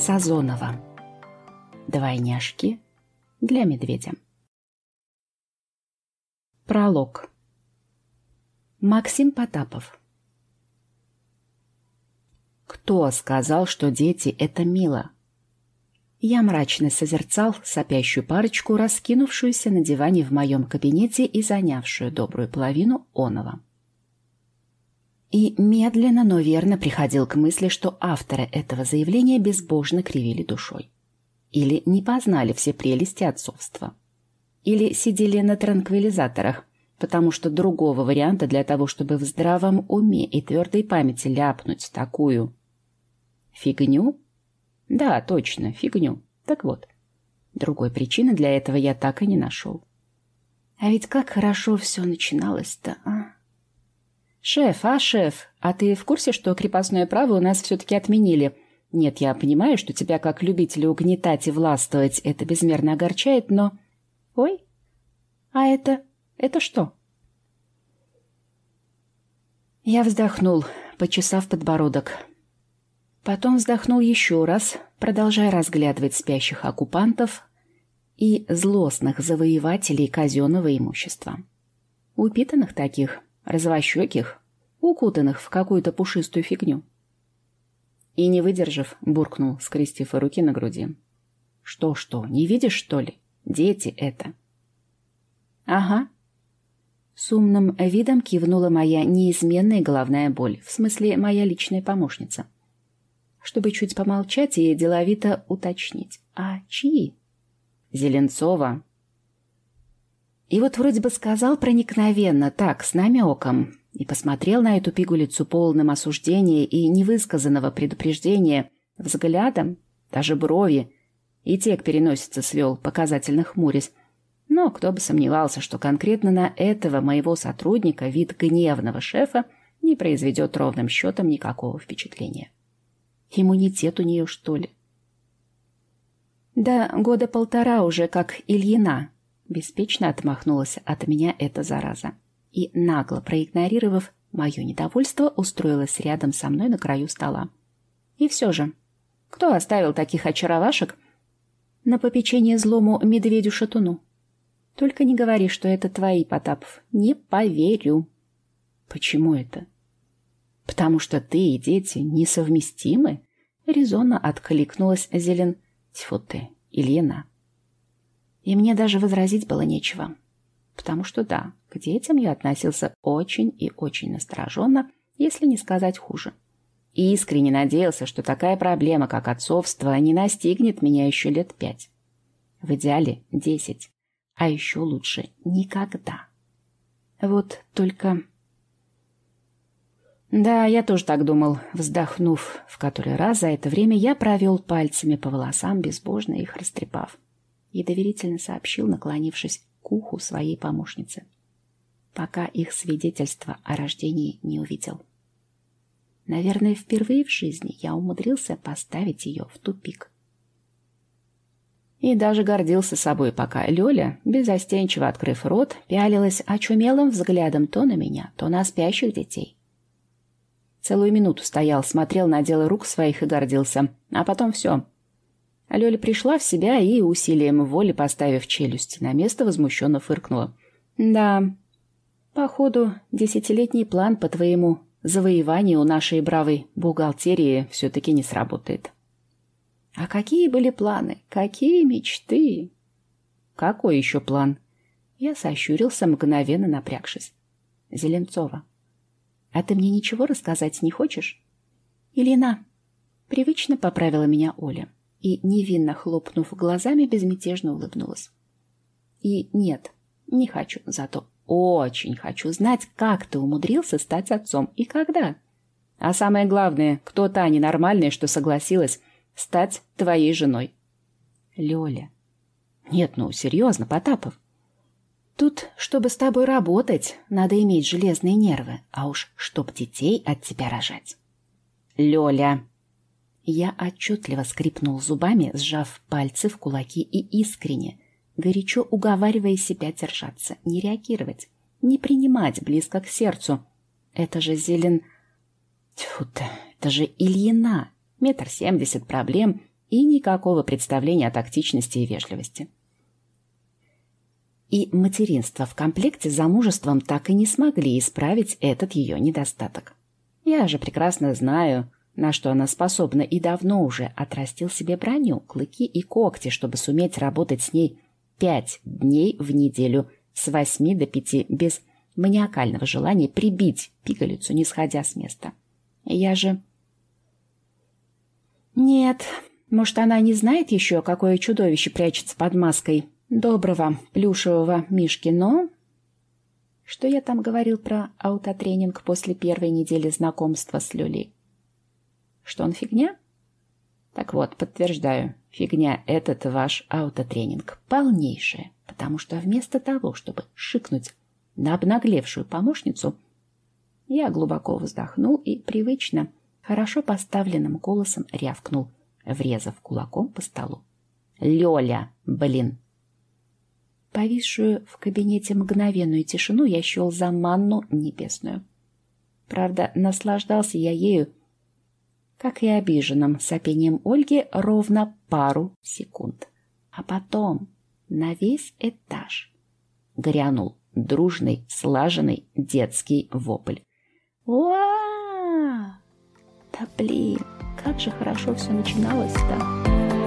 Сазонова. Двойняшки для медведя. Пролог. Максим Потапов. Кто сказал, что дети — это мило? Я мрачно созерцал сопящую парочку, раскинувшуюся на диване в моем кабинете и занявшую добрую половину оного. И медленно, но верно приходил к мысли, что авторы этого заявления безбожно кривили душой. Или не познали все прелести отцовства. Или сидели на транквилизаторах, потому что другого варианта для того, чтобы в здравом уме и твердой памяти ляпнуть такую фигню? Да, точно, фигню. Так вот, другой причины для этого я так и не нашел. А ведь как хорошо все начиналось-то, а? «Шеф, а, шеф, а ты в курсе, что крепостное право у нас все-таки отменили? Нет, я понимаю, что тебя как любителя угнетать и властвовать это безмерно огорчает, но... Ой, а это... это что?» Я вздохнул, почесав подбородок. Потом вздохнул еще раз, продолжая разглядывать спящих оккупантов и злостных завоевателей казенного имущества. Упитанных таких, розовощеких, укутанных в какую-то пушистую фигню. И, не выдержав, буркнул, скрестив руки на груди. «Что-что, не видишь, что ли? Дети это!» «Ага». С умным видом кивнула моя неизменная головная боль, в смысле моя личная помощница. Чтобы чуть помолчать и деловито уточнить. «А чьи?» «Зеленцова», и вот вроде бы сказал проникновенно, так, с намеком, и посмотрел на эту пигулицу полным осуждения и невысказанного предупреждения взглядом, даже брови, и те к переносице свел, показательно хмурясь. Но кто бы сомневался, что конкретно на этого моего сотрудника вид гневного шефа не произведет ровным счетом никакого впечатления. Иммунитет у нее, что ли? Да, года полтора уже как Ильина, Беспечно отмахнулась от меня эта зараза. И, нагло проигнорировав мое недовольство, устроилась рядом со мной на краю стола. И все же, кто оставил таких очаровашек на попечение злому медведю-шатуну? Только не говори, что это твои, Потапов. Не поверю. Почему это? Потому что ты и дети несовместимы? Резонно откликнулась Зелен. Тьфу ты, Ильина. И мне даже возразить было нечего. Потому что да, к детям я относился очень и очень настороженно, если не сказать хуже. И искренне надеялся, что такая проблема, как отцовство, не настигнет меня еще лет пять. В идеале десять. А еще лучше никогда. Вот только... Да, я тоже так думал, вздохнув, в который раз за это время я провел пальцами по волосам, безбожно их растрепав и доверительно сообщил, наклонившись к уху своей помощницы, пока их свидетельство о рождении не увидел. Наверное, впервые в жизни я умудрился поставить ее в тупик. И даже гордился собой, пока Лёля, безостенчиво открыв рот, пялилась очумелым взглядом то на меня, то на спящих детей. Целую минуту стоял, смотрел на дело рук своих и гордился. А потом все. Лёля пришла в себя и, усилием воли поставив челюсти на место, возмущенно фыркнула. «Да, походу, десятилетний план по твоему завоеванию нашей бравой бухгалтерии все-таки не сработает». «А какие были планы? Какие мечты?» «Какой еще план?» Я сощурился, мгновенно напрягшись. «Зеленцова, а ты мне ничего рассказать не хочешь?» «Илина», — привычно поправила меня Оля и, невинно хлопнув глазами, безмятежно улыбнулась. И нет, не хочу, зато очень хочу знать, как ты умудрился стать отцом и когда. А самое главное, кто та ненормальная, что согласилась стать твоей женой? Лёля. Нет, ну, серьезно, Потапов. Тут, чтобы с тобой работать, надо иметь железные нервы, а уж чтоб детей от тебя рожать. Лёля, я отчетливо скрипнул зубами, сжав пальцы в кулаки и искренне, горячо уговаривая себя держаться, не реагировать, не принимать близко к сердцу. Это же зелен... Тьфу ты, это же Ильина. Метр семьдесят проблем и никакого представления о тактичности и вежливости. И материнство в комплекте с замужеством так и не смогли исправить этот ее недостаток. Я же прекрасно знаю, на что она способна, и давно уже отрастил себе броню, клыки и когти, чтобы суметь работать с ней пять дней в неделю с восьми до пяти без маниакального желания прибить пигалицу, не сходя с места. Я же... Нет, может, она не знает еще, какое чудовище прячется под маской доброго плюшевого Мишки, но... Что я там говорил про аутотренинг после первой недели знакомства с Люлей? Что он фигня? Так вот, подтверждаю, фигня этот ваш аутотренинг. Полнейшая, потому что вместо того, чтобы шикнуть на обнаглевшую помощницу, я глубоко вздохнул и привычно, хорошо поставленным голосом рявкнул, врезав кулаком по столу. «Лёля, блин, Повисшую в кабинете мгновенную тишину я счел за манну небесную. Правда, наслаждался я ею, как и обиженным сопением Ольги, ровно пару секунд. А потом на весь этаж грянул дружный, слаженный детский вопль. «Уа! Да блин, как же хорошо все начиналось-то!»